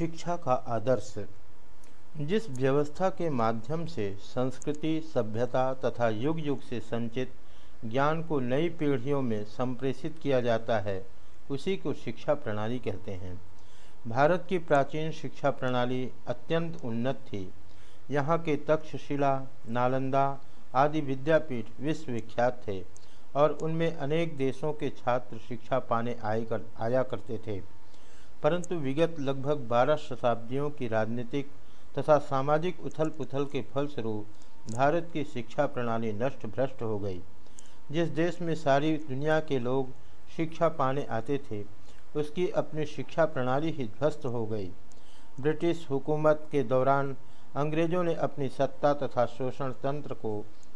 शिक्षा का आदर्श। जिस व्यवस्था के माध्यम से संस्कृति, सभ्यता तथा युग युग से संचित ज्ञान को नई पीढ़ियों में संप्रेषित किया जाता है, उसी को शिक्षा प्रणाली कहते हैं। भारत की प्राचीन शिक्षा प्रणाली अत्यंत उन्नत थी। यहाँ के तक्षशिला, नालंदा आदि विद्यापीठ विश्वविख्यात थे और उनमें अनेक देशों के छात्र शिक्षा पाने आए कर आया करते थे। परंतु विगत लगभग बारह शताब्दियों की राजनीतिक तथा सामाजिक उथल पुथल के फलस्वरूप भारत की शिक्षा प्रणाली नष्ट भ्रष्ट हो गई। जिस देश में सारी दुनिया के लोग शिक्षा पाने आते थे, उसकी अपनी शिक्षा प्रणाली ही ध्वस्त हो गई। ब्रिटिश हुकूमत के दौरान अंग्रेज़ों ने अपनी सत्ता तथा शोषण तंत्र को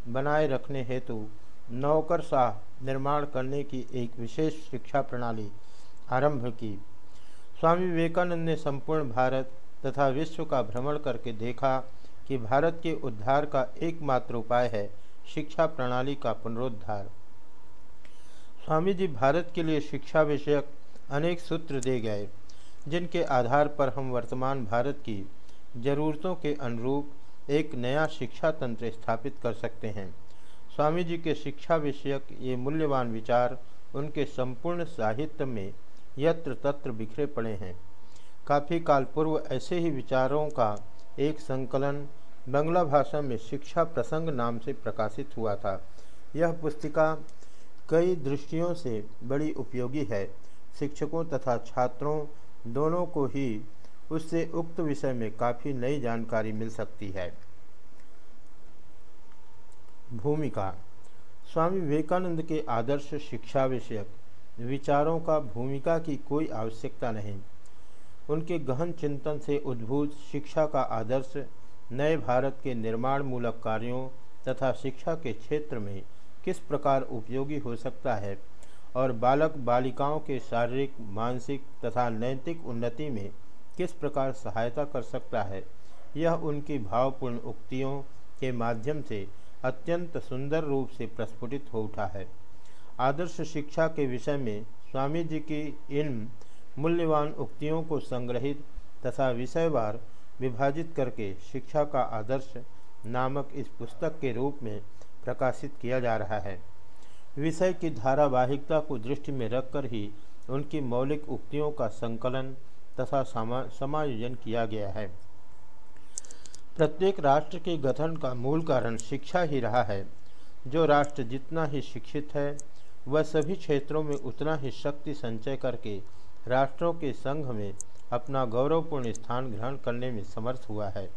बनाए रखने हेतु नौकरशाह निर्माण करने की एक विशेष शिक्षा प्रणाली आरंभ की। स्वामी विवेकानंद ने संपूर्ण भारत तथा विश्व का भ्रमण करके देखा कि भारत के उद्धार का एकमात्र उपाय है शिक्षा प्रणाली का पुनरुद्धार। स्वामी जी भारत के लिए शिक्षा विषयक अनेक सूत्र दे गए, जिनके आधार पर हम वर्तमान भारत की ज़रूरतों के अनुरूप एक नया शिक्षा तंत्र स्थापित कर सकते हैं। स्वामी जी के शिक्षा विषयक ये मूल्यवान विचार उनके संपूर्ण साहित्य में यत्र तत्र बिखरे पड़े हैं। काफ़ी काल पूर्व ऐसे ही विचारों का एक संकलन बंगला भाषा में शिक्षा प्रसंग नाम से प्रकाशित हुआ था। यह पुस्तिका कई दृष्टियों से बड़ी उपयोगी है। शिक्षकों तथा छात्रों दोनों को ही उससे उक्त विषय में काफ़ी नई जानकारी मिल सकती है। भूमिका, स्वामी विवेकानंद के आदर्श शिक्षा विषयक विचारों का भूमिका की कोई आवश्यकता नहीं। उनके गहन चिंतन से उद्भूत शिक्षा का आदर्श नए भारत के निर्माण मूलक कार्यों तथा शिक्षा के क्षेत्र में किस प्रकार उपयोगी हो सकता है और बालक बालिकाओं के शारीरिक, मानसिक तथा नैतिक उन्नति में किस प्रकार सहायता कर सकता है, यह उनकी भावपूर्ण उक्तियों के माध्यम से अत्यंत सुंदर रूप से प्रस्फुटित हो उठा है। आदर्श शिक्षा के विषय में स्वामी जी की इन मूल्यवान उक्तियों को संग्रहित तथा विषयवार विभाजित करके शिक्षा का आदर्श नामक इस पुस्तक के रूप में प्रकाशित किया जा रहा है। विषय की धारावाहिकता को दृष्टि में रखकर ही उनकी मौलिक उक्तियों का संकलन तथा समायोजन किया गया है। प्रत्येक राष्ट्र के गठन का मूल कारण शिक्षा ही रहा है, जो राष्ट्र जितना ही शिक्षित है वह सभी क्षेत्रों में उतना ही शक्ति संचय करके राष्ट्रों के संघ में अपना गौरवपूर्ण स्थान ग्रहण करने में समर्थ हुआ है।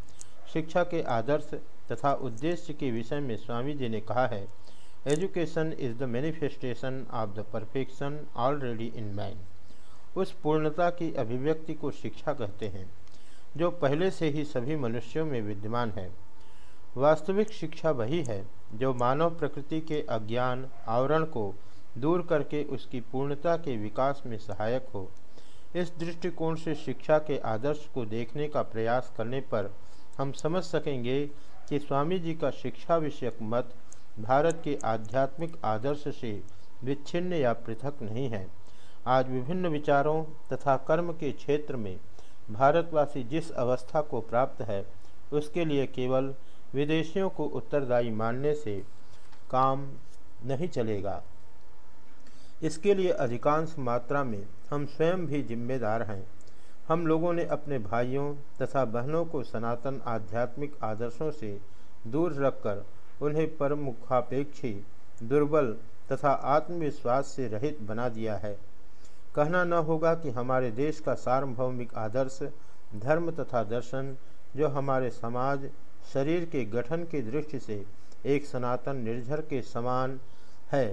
शिक्षा के आदर्श तथा उद्देश्य के विषय में स्वामी जी ने कहा है education is the manifestation of the perfection already in man उस पूर्णता की अभिव्यक्ति को शिक्षा कहते हैं, जो पहले से ही सभी मनुष्यों में विद्यमान है। वास्तविक शिक्षा वही है, जो मानव प्रकृति के अज्ञान, आवरण को दूर करके उसकी पूर्णता के विकास में सहायक हो। इस दृष्टिकोण से शिक्षा के आदर्श को देखने का प्रयास करने पर हम समझ सकेंगे कि स्वामी जी का शिक्षा विषयक मत भारत के आध्यात्मिक आदर्श से विच्छिन्न या पृथक नहीं है। आज विभिन्न विचारों तथा कर्म के क्षेत्र में भारतवासी जिस अवस्था को प्राप्त है, उसके लिए केवल विदेशियों को उत्तरदायी मानने से काम नहीं चलेगा। इसके लिए अधिकांश मात्रा में हम स्वयं भी जिम्मेदार हैं। हम लोगों ने अपने भाइयों तथा बहनों को सनातन आध्यात्मिक आदर्शों से दूर रखकर उन्हें परमुखापेक्षी, दुर्बल तथा आत्मविश्वास से रहित बना दिया है। कहना न होगा कि हमारे देश का सार्वभौमिक आदर्श, धर्म तथा दर्शन, जो हमारे समाज, शरीर के गठन की दृष्टि से एक सनातन निर्झर के समान है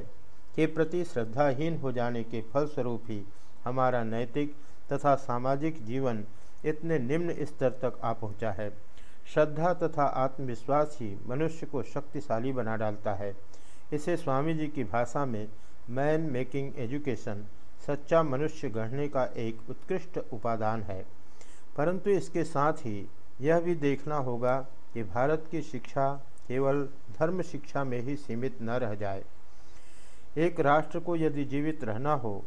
के प्रति श्रद्धाहीन हो जाने के फलस्वरूप ही हमारा नैतिक तथा सामाजिक जीवन इतने निम्न स्तर तक आ पहुँचा है। श्रद्धा तथा आत्मविश्वास ही मनुष्य को शक्तिशाली बना डालता है। इसे स्वामी जी की भाषा में मैन मेकिंग एजुकेशन, सच्चा मनुष्य गढ़ने का एक उत्कृष्ट उपादान है। परंतु इसके साथ ही यह भी देखना होगा कि भारत की शिक्षा केवल धर्म शिक्षा में ही सीमित न रह जाए। एक राष्ट्र को यदि जीवित रहना हो,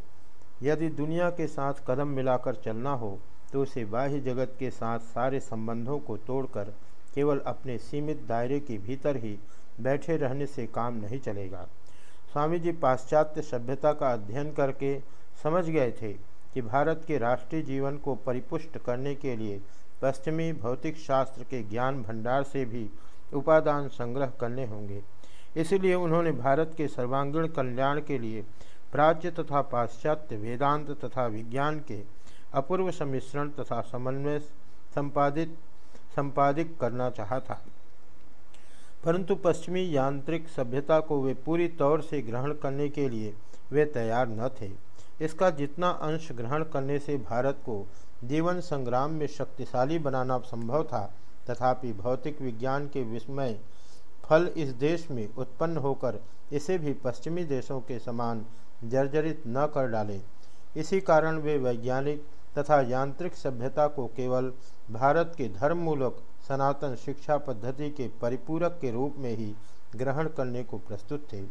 यदि दुनिया के साथ कदम मिलाकर चलना हो तो उसे बाह्य जगत के साथ सारे संबंधों को तोड़कर केवल अपने सीमित दायरे के भीतर ही बैठे रहने से काम नहीं चलेगा। स्वामी जी पाश्चात्य सभ्यता का अध्ययन करके समझ गए थे कि भारत के राष्ट्रीय जीवन को परिपुष्ट करने के लिए पश्चिमी भौतिक शास्त्र के ज्ञान भंडार से भी उपादान संग्रह करने होंगे। इसलिए उन्होंने भारत के सर्वांगीण कल्याण के लिए प्राच्य तथा पाश्चात्य वेदांत तथा विज्ञान के अपूर्व सम्मिश्रण तथा समन्वय संपादित संपादित करना चाहा था। परंतु पश्चिमी यांत्रिक सभ्यता को वे पूरी तौर से ग्रहण करने के लिए वे तैयार न थे। इसका जितना अंश ग्रहण करने से भारत को जीवन संग्राम में शक्तिशाली बनाना संभव था, तथापि भौतिक विज्ञान के विस्मय फल इस देश में उत्पन्न होकर इसे भी पश्चिमी देशों के समान जर्जरित न कर डाले। इसी कारण वे वैज्ञानिक तथा यांत्रिक सभ्यता को केवल भारत के धर्ममूलक सनातन शिक्षा पद्धति के परिपूरक के रूप में ही ग्रहण करने को प्रस्तुत थे।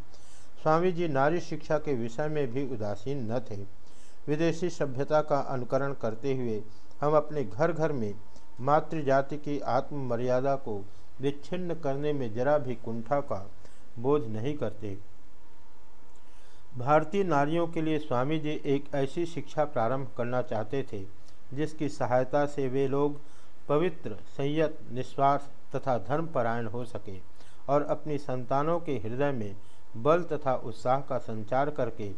स्वामी जी नारी शिक्षा के विषय में भी उदासीन न थे। विदेशी सभ्यता का अनुकरण करते हुए हम अपने घर घर में मातृजाति की आत्ममर्यादा को विच्छिन्न करने में जरा भी कुंठा का बोझ नहीं करते। भारतीय नारियों के लिए स्वामी जी एक ऐसी शिक्षा प्रारंभ करना चाहते थे, जिसकी सहायता से वे लोग पवित्र, संयत, निस्वार्थ तथा धर्मपरायण हो सके और अपनी संतानों के हृदय में बल तथा उत्साह का संचार करके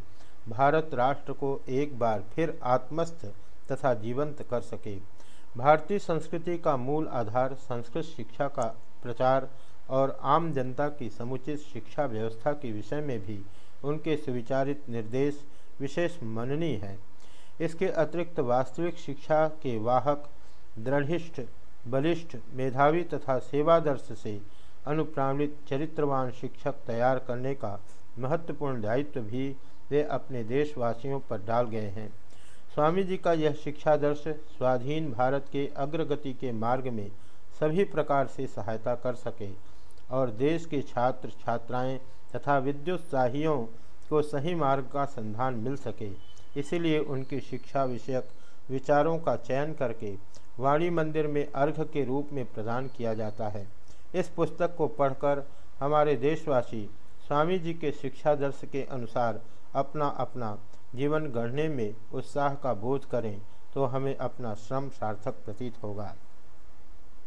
भारत राष्ट्र को एक बार फिर आत्मस्थ तथा जीवंत कर सके। भारतीय संस्कृति का मूल आधार संस्कृत शिक्षा का प्रचार और आम जनता की समुचित शिक्षा व्यवस्था के विषय में भी उनके सुविचारित निर्देश विशेष मननीय है। इसके अतिरिक्त वास्तविक शिक्षा के वाहक, दृढ़िष्ठ, बलिष्ठ मेधावी तथा सेवादर्श से अनुप्राणित चरित्रवान शिक्षक तैयार करने का महत्वपूर्ण दायित्व भी वे अपने देशवासियों पर डाल गए हैं। स्वामी जी का यह शिक्षादर्श स्वाधीन भारत के अग्रगति के मार्ग में सभी प्रकार से सहायता कर सके और देश के छात्र छात्राएँ तथा विद्युत विद्युत्साहियों को सही मार्ग का संधान मिल सके। इसीलिए उनकी शिक्षा विषयक विचारों का चयन करके वाणी मंदिर में अर्घ के रूप में प्रदान किया जाता है। इस पुस्तक को पढ़कर हमारे देशवासी स्वामी जी के शिक्षादर्श के अनुसार अपना अपना जीवन गढ़ने में उत्साह का बोध करें तो हमें अपना श्रम सार्थक प्रतीत होगा।